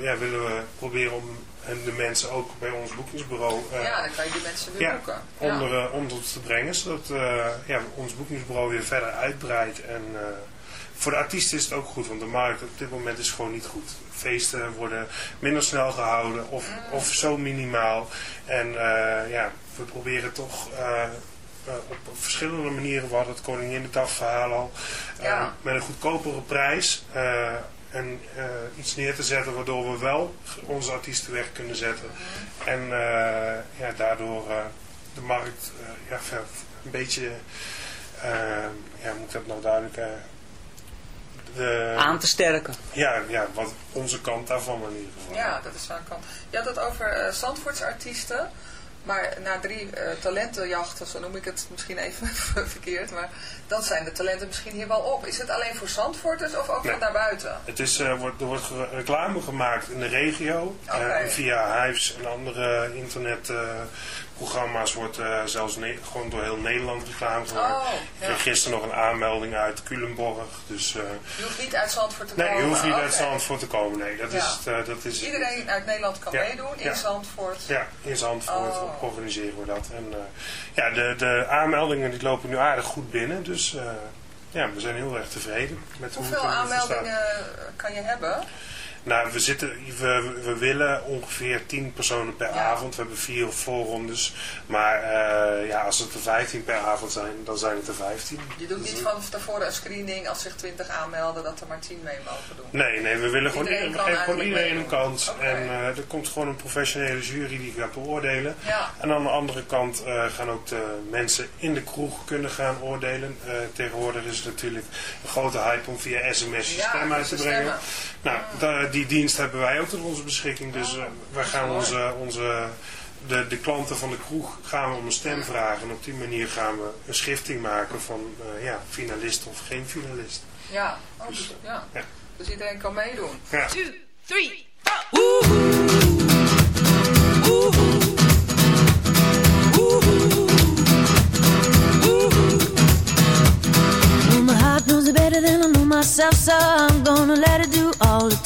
ja, willen we proberen om en de mensen ook bij ons boekingsbureau eh, Ja, dan kan je die mensen weer ja, boeken. onder, eh, onder te brengen, zodat eh, ja, ons boekingsbureau weer verder uitbreidt. En voor de artiesten is het ook goed, want de markt op dit moment is gewoon niet goed. Feesten worden minder snel gehouden of, of zo minimaal. En ja, we proberen toch op, verschillende manieren, we hadden het Koninginnedag verhaal al, eh, Ja. met een goedkopere prijs. En eh, iets neer te zetten waardoor we wel onze artiesten weg kunnen zetten. En eh, ja, daardoor eh, de markt eh, ja, een beetje, ja, hoe moet ik dat nou duidelijk... eh, de, Aan te sterken. Ja, ja, wat onze kant daarvan in ieder geval. Ja, dat is wel een kant. Je had het over eh Zandvoortse artiesten. Maar na drie eh, talentenjachten, zo noem ik het misschien even verkeerd, maar dan zijn de talenten misschien hier wel op. Is het alleen voor Zandvoorters of ook Nee. naar buiten? Het is, eh, wordt, er wordt reclame gemaakt in de regio. Eh, via Hives en andere internetprogramma's wordt eh, zelfs gewoon door heel Nederland reclame gemaakt. Oh, Ik ja. kreeg gisteren nog een aanmelding uit Culemborg. Dus, eh, Je hoeft niet uit Zandvoort te nee, komen. je hoeft niet uit. Zandvoort te komen. Nee, dat Ja. is, eh, dat is Iedereen uit Nederland kan Ja. meedoen in. Zandvoort. Ja, in Zandvoort Oh. organiseren we dat. En, ja, de, de aanmeldingen die lopen nu aardig goed binnen. Dus ja, we zijn heel erg tevreden met hoe Hoeveel aanmeldingen kan je hebben? Nou, we, zitten, we, we willen ongeveer 10 personen per Ja. avond. We hebben vier voorrondes. Maar eh, ja, als het er 15 per avond zijn, dan zijn het er 15. Je doet niet van tevoren een screening als zich 20 aanmelden dat er maar 10 mee mogen doen. Nee, nee, we willen gewoon, Iedereen iedereen, gewoon iedereen een kans. En eh, er komt gewoon een professionele jury die gaat beoordelen. Ja. En aan de andere kant eh, gaan ook de mensen in de kroeg kunnen gaan oordelen. Tegenwoordig is het natuurlijk een grote hype om via sms je Ja, stem uit te brengen. stemmen. Nou, da- die dienst hebben wij ook tot onze beschikking. Dus eh, wij gaan onze, onze, de, de klanten van de kroeg gaan we om een stem vragen. En op die manier gaan we een schifting maken van eh, ja, finalist of geen finalist. Ja, oh, dus, ja. Ja. dus iedereen kan meedoen. Ja. Two, three, Know my heart knows it better than I know myself, so I'm gonna let it do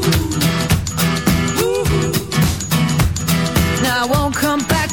Now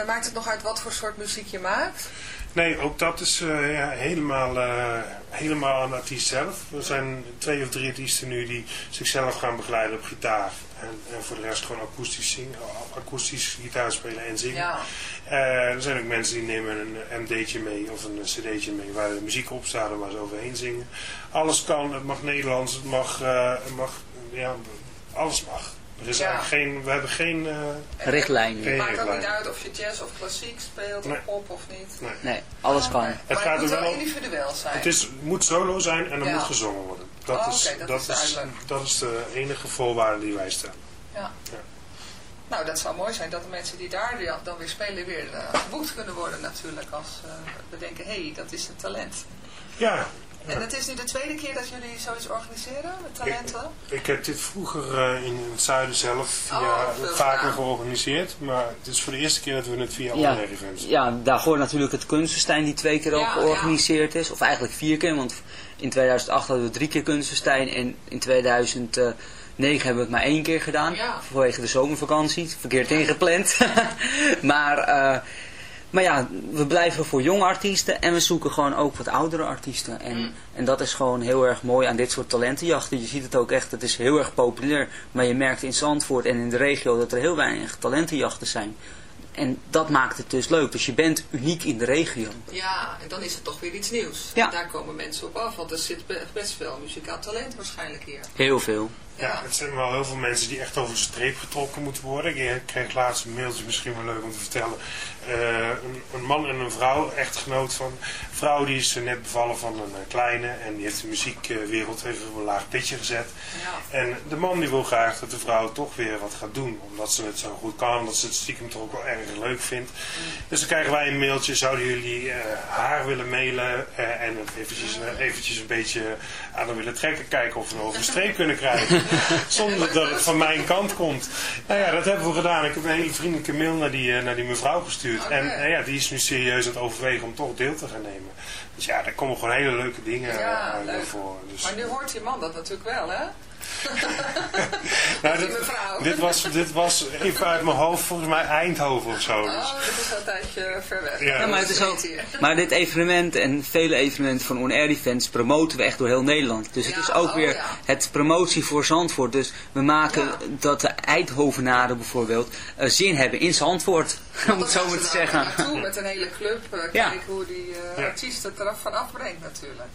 Eh, maakt het nog uit wat voor soort muziek je maakt? Nee, ook dat is eh, ja, helemaal, eh, helemaal aan de artiest zelf. Er zijn twee of drie artiesten nu die zichzelf gaan begeleiden op gitaar. En, en voor de rest gewoon akoestisch, zingen, akoestisch gitaar spelen en zingen. Ja. Er zijn ook mensen die nemen een MD'tje mee of een cd'tje mee waar de muziek op staat en waar ze overheen zingen. Alles kan, het mag Nederlands, het mag, het mag ja, alles mag. Er is Ja. eigenlijk geen, we hebben geen... eh, Richtlijnen. geen Het maakt ook niet uit of je jazz of klassiek speelt, Nee. of pop of niet. Nee. Nee, alles kan. Nee. Het maar gaat het moet er wel individueel zijn. Het is, moet solo zijn en er Ja. moet gezongen worden. Dat, Oh, is, dat dat, is dat is de enige voorwaarde die wij stellen. Ja. Ja. Nou, dat zou mooi zijn dat de mensen die daar dan weer spelen weer eh, geboekt kunnen worden natuurlijk. Als eh, we denken, hé, hey, dat is een talent. Ja, En het is nu de tweede keer dat jullie zoiets organiseren, met talenten? ik heb dit vroeger eh, in het zuiden zelf via, Oh, veel vaker georganiseerd. Maar het is voor de eerste keer dat we het via Ja. online events doen. Ja, daar hoort natuurlijk het Kunstenstein die twee keer ook Ja, georganiseerd is. Of eigenlijk vier keer, want in 2008 hadden we drie keer Kunstenstein. En in 2009 hebben we het maar één keer gedaan. Ja. Vanwege de zomervakantie. Verkeerd ingepland. maar, eh, maar ja, we blijven voor jonge artiesten. En we zoeken gewoon ook wat oudere artiesten. En, Mm. en dat is gewoon heel erg mooi aan dit soort talentenjachten. Je ziet het ook echt, het is heel erg populair. Maar je merkt in Zandvoort en in de regio dat er heel weinig talentenjachten zijn. En dat maakt het dus leuk. Dus je bent uniek in de regio. Ja, en dan is het toch weer iets nieuws. Ja. En daar komen mensen op af, want er zit be- best veel muzikaal talent waarschijnlijk hier. Heel veel. Ja, het zijn wel heel veel mensen die echt over de streep getrokken moeten worden. Ik kreeg laatst een mailtje, misschien wel leuk om te vertellen. Eh, een, een man en een vrouw, echtgenoot van. Een vrouw die is net bevallen van een eh, kleine en die heeft de muziekwereld even op een laag pitje gezet. Ja. En de man die wil graag dat de vrouw toch weer wat gaat doen, omdat ze het zo goed kan, omdat ze het stiekem toch ook wel erg leuk vindt. Dus dan krijgen wij een mailtje, zouden jullie eh, haar willen mailen en het eventjes, eventjes een beetje aan haar willen trekken, kijken of we over de streep kunnen krijgen. Zonder dat het van mijn kant komt. Nou ja, dat hebben we gedaan. Ik heb een hele vriendelijke mail naar die, eh, naar die mevrouw gestuurd. Oké. En eh, ja, die is nu serieus aan het overwegen om toch deel te gaan nemen. Dus ja, daar komen gewoon hele leuke dingen eh, Ja, naar leuk. voren. Dus, Maar nu hoort die man dat natuurlijk wel, hè? nou, dit, mevrouw. dit, was, dit was even uit mijn hoofd, volgens mij Eindhoven of zo. Dus. Oh, dat is tijdje ver weg. Ja. Ja, maar, het is ook, maar dit evenement en vele evenementen van On Air Events promoten we echt door heel Nederland. Dus het is ook oh weer ja. het promotie voor Zandvoort. Dus we maken Ja. dat de Eindhovenaren bijvoorbeeld eh, zin hebben in Zandvoort. Om het zo maar te zeggen. met een hele club. eh, Ja. Kijken hoe die eh, Ja. artiest het eraf van afbrengt natuurlijk.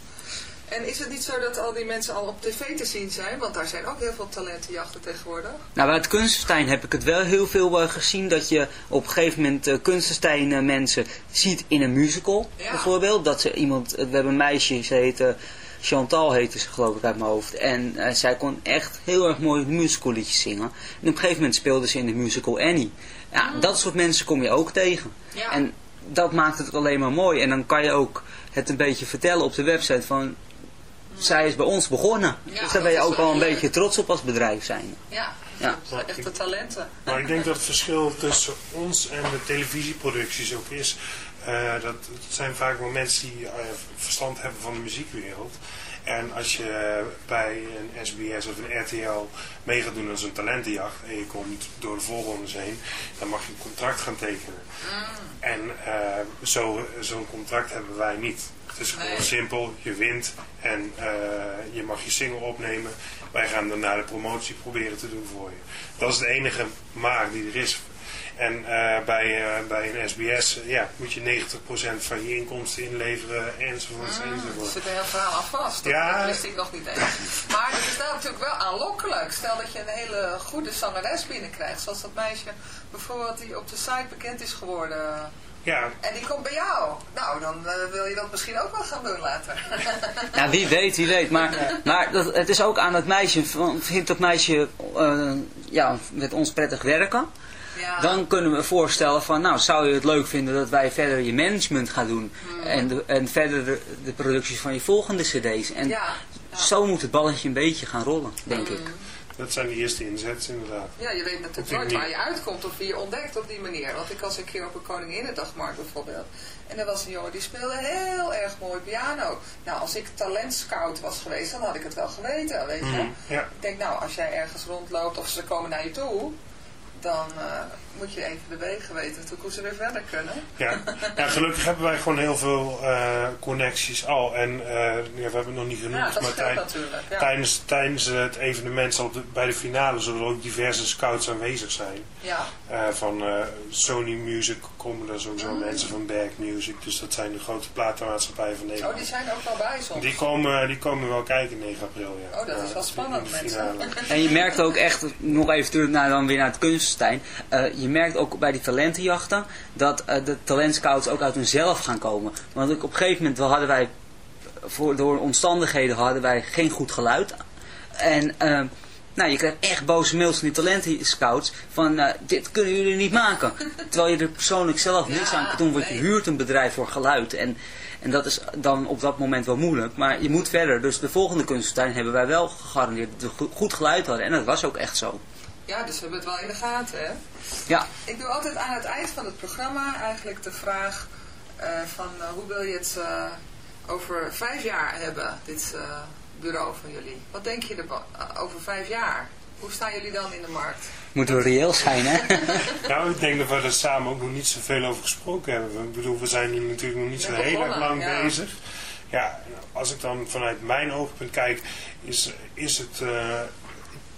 En is het niet zo dat al die mensen al op tv te zien zijn? Want daar zijn ook heel veel talentenjachten tegenwoordig. Nou, bij het Kunstenstein heb ik het wel heel veel eh, gezien dat je op een gegeven moment uh, Kunstenstein eh, mensen ziet in een musical Ja. bijvoorbeeld. Dat ze iemand, we hebben een meisje, ze heette Chantal heette ze geloof ik uit mijn hoofd. En eh, zij kon echt heel erg mooi musical liedjes zingen. En op een gegeven moment speelde ze in de musical Annie. Ja, dat soort mensen kom je ook tegen. Ja. En dat maakt het alleen maar mooi. En dan kan je ook het een beetje vertellen op de website van... Zij is bij ons begonnen. Ja, dus daar ben je ook wel een leuk. beetje trots op als bedrijf zijn. Ja, Ja. echte talenten. Maar ik denk dat het verschil tussen ons en de televisieproducties ook is. eh, dat het zijn vaak wel mensen die eh, verstand hebben van de muziekwereld. En als je bij een SBS of een RTL mee gaat doen aan zo'n talentenjacht en je komt door de voorrondes heen, dan mag je een contract gaan tekenen. En eh, zo- zo'n contract hebben wij niet. Het is gewoon Nee. simpel, je wint en eh, je mag je single opnemen. Wij gaan daarna de promotie proberen te doen voor je. Dat is de enige maak die er is. En eh, bij, eh, bij een SBS ja, moet je 90% van je inkomsten inleveren enzovoort Er enzovoort. zit een heel verhaal aan vast. Dat, Ja. dat wist ik nog niet eens. Maar het is nou natuurlijk wel aanlokkelijk. Stel dat je een hele goede zangeres binnenkrijgt. Zoals dat meisje bijvoorbeeld die op de site bekend is geworden. Ja, En die komt bij jou. Nou, dan eh, wil je dat misschien ook wel gaan doen later. Ja, wie weet, wie weet. Maar, maar dat, het is ook aan het meisje. Vindt dat meisje eh, ja, met ons prettig werken? ja. Dan kunnen we voorstellen van, nou, zou je het leuk vinden dat wij verder je management gaan doen. En, de, en verder de, de producties van je volgende cd's. En ja. zo moet het balletje een beetje gaan rollen, denk ik. Dat zijn de eerste inzets inderdaad. Ja, je weet natuurlijk nooit waar je uitkomt of wie je ontdekt op die manier. Want ik was een keer op een Koninginnedagmarkt bijvoorbeeld. En er was een jongen die speelde heel erg mooi piano. Nou, als ik talentscout was geweest, dan had ik het wel geweten, weet je. Ja. Ik denk, nou, als jij ergens rondloopt of ze komen naar je toe, dan eh, moet je even de wegen weten hoe ze weer verder kunnen. Ja. ja, gelukkig hebben wij gewoon heel veel eh, connecties al. En eh, ja, we hebben het nog niet genoemd, Ja, dat maar scheelt tij- natuurlijk, ja. tijdens, tijdens het evenement zal de- bij de finale zullen er ook diverse scouts aanwezig zijn. Ja. Eh, van eh, Sony Music komen er sowieso Mm. mensen van Berg Music. Dus dat zijn de grote platenmaatschappijen van Nederland. Oh, die zijn ook wel bij soms. Die komen, die komen wel kijken 9 april, ja. Oh, dat is wel spannend, mensen. finale. En je merkt ook echt, nog even terug naar, dan weer naar het kunstenstein. Je merkt ook bij die talentenjachten dat eh, de talentscouts ook uit hunzelf gaan komen. Want op een gegeven moment wel hadden wij, voor, door omstandigheden hadden wij geen goed geluid. En eh, nou, je krijgt echt boze mails van die talentenscouts van eh, dit kunnen jullie niet maken. Terwijl je er persoonlijk zelf niks aan kunt doen, want je huurt een bedrijf voor geluid. En, en dat is dan op dat moment wel moeilijk. Maar je moet verder. Dus de volgende kunstentuin hebben wij wel gegarandeerd dat we go- goed geluid hadden. En dat was ook echt zo. Ja, dus we hebben het wel in de gaten, hè? Ja, Ik doe altijd aan het eind van het programma eigenlijk de vraag eh, van eh, hoe wil je het eh, over vijf jaar hebben, dit eh, bureau van jullie? Wat denk je er over vijf jaar? Hoe staan jullie dan in de markt? moeten we reëel zijn, hè? Nou, ik denk dat we er samen ook nog niet zoveel over gesproken hebben. Ik bedoel, we zijn nu natuurlijk nog niet zo heel erg lang ja. bezig. Ja, als ik dan vanuit mijn oogpunt kijk, is, is het, eh, het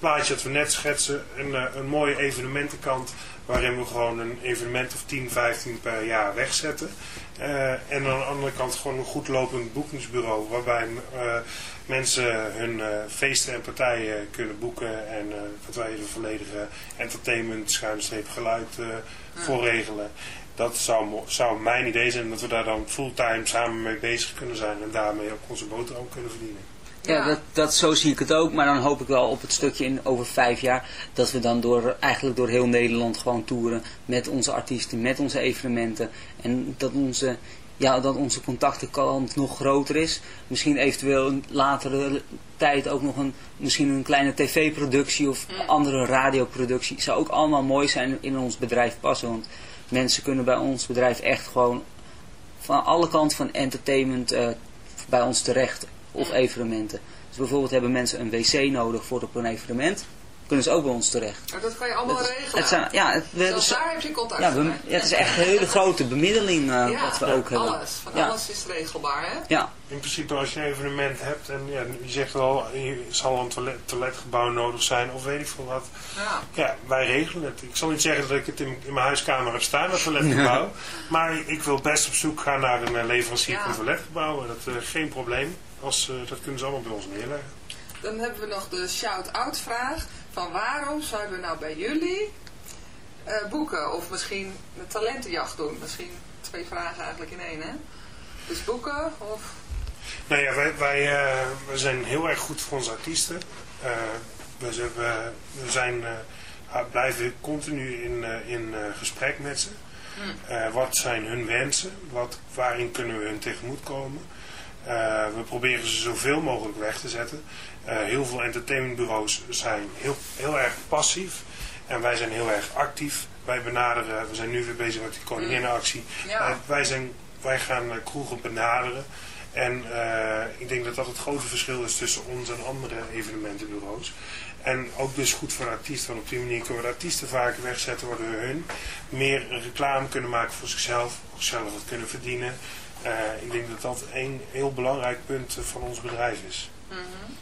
plaatje dat we net schetsen een, eh, een mooie evenementenkant waarin we gewoon een evenement of 10, 15 per jaar wegzetten. Eh, en aan de andere kant gewoon een goed lopend boekingsbureau waarbij eh, mensen hun feesten en partijen kunnen boeken en wat wij de volledige entertainment, schuinstreep, geluid eh, voor regelen. Dat zou, zou mijn idee zijn dat we daar dan fulltime samen mee bezig kunnen zijn en daarmee ook onze boterham kunnen verdienen. Ja, dat, dat, zo zie ik het ook. Maar dan hoop ik wel op het stukje in over vijf jaar dat we dan door, eigenlijk door heel Nederland gewoon toeren met onze artiesten, met onze evenementen. En dat onze, ja, dat onze contactenkant nog groter is. Misschien eventueel een latere tijd ook nog een, misschien een kleine tv-productie of andere radioproductie. Zou ook allemaal mooi zijn in ons bedrijf passen. Want mensen kunnen bij ons bedrijf echt gewoon van alle kanten van entertainment eh, bij ons terecht. Of evenementen. Dus bijvoorbeeld hebben mensen een wc nodig voor op een evenement. Kunnen ze ook bij ons terecht. Maar dat kan je allemaal regelen. het zijn- ja, het- we hebben Zelfs zo- daar heb je contact Ja, we- mee. ja, het is echt een hele grote bemiddeling eh, Ja, wat we ook hebben. alles. Van ja. alles is regelbaar, hè? Ja. In principe als je een evenement hebt en ja, je zegt al, er zal een toilet, toiletgebouw nodig zijn of weet ik veel wat. Ja. Ja, wij regelen het. Ik zal niet zeggen dat ik het in, in mijn huiskamer heb staan, dat toiletgebouw. maar ik wil best op zoek gaan naar een eh, leverancier Ja. van toiletgebouw. En dat is geen probleem. Als, eh, dat kunnen ze allemaal bij ons neerleggen. Dan hebben we nog de shout-out vraag. Van waarom zouden we nou bij jullie eh, boeken? Of misschien een talentenjacht doen? Misschien twee vragen eigenlijk in één, hè? Dus boeken of... Nou ja, wij, wij, eh, we zijn heel erg goed voor onze artiesten. We, zijn- we, we zijn, blijven continu in, in gesprek met ze. Eh, wat zijn hun wensen? Wat, waarin kunnen we hun tegemoet komen? Eh, we proberen ze zoveel mogelijk weg te zetten. Eh, heel veel entertainmentbureaus zijn heel, heel erg passief. En wij zijn heel erg actief. Wij benaderen, we zijn nu weer bezig met die koninginnenactie. Ja. Eh, wij, zijn, wij gaan kroegen benaderen. En ik denk dat dat het grote verschil is tussen ons en andere evenementenbureaus. En ook dus goed voor de artiesten, want op die manier kunnen we de artiesten vaker wegzetten, waardoor hun meer reclame kunnen maken voor zichzelf, ook zelf wat kunnen verdienen. Eh, ik denk dat dat een heel belangrijk punt eh, van ons bedrijf is.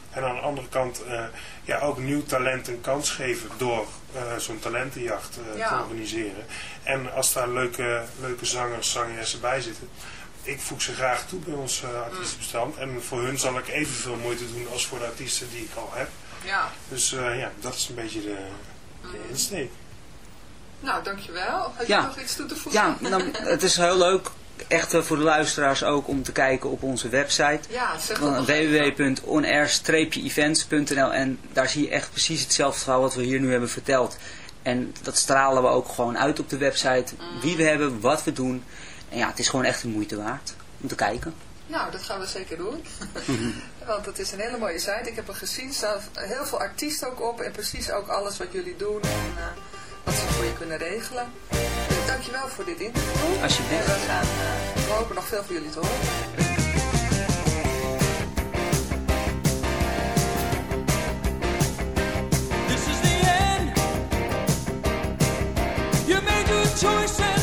En aan de andere kant eh, ja, ook nieuw talent een kans geven door eh, zo'n talentenjacht eh, Ja. te organiseren. En als daar leuke, leuke zangers, zangeressen bij zitten, ik voeg ze graag toe bij ons eh, artiestenbestand. En voor hun zal ik evenveel moeite doen als voor de artiesten die ik al heb. Ja. Dus eh, ja, dat is een beetje de, de insteek. Nou, dankjewel. Heb je Ja. nog iets toe te voegen? Ja, dan, het is heel leuk, echt eh, voor de luisteraars ook, om te kijken op onze website. Ja, www.onair-events.nl en daar zie je echt precies hetzelfde verhaal wat we hier nu hebben verteld. En dat stralen we ook gewoon uit op de website, wie we hebben, wat we doen. En ja, het is gewoon echt de moeite waard om te kijken. Nou, dat gaan we zeker doen. Want het is een hele mooie site. Ik heb er gezien, er staan heel veel artiesten ook op. En precies ook alles wat jullie doen en eh, wat ze voor je kunnen regelen. Dankjewel voor dit interview. Alsjeblieft. En we, gaan, uh, we hopen nog veel van jullie te horen. Je made your choices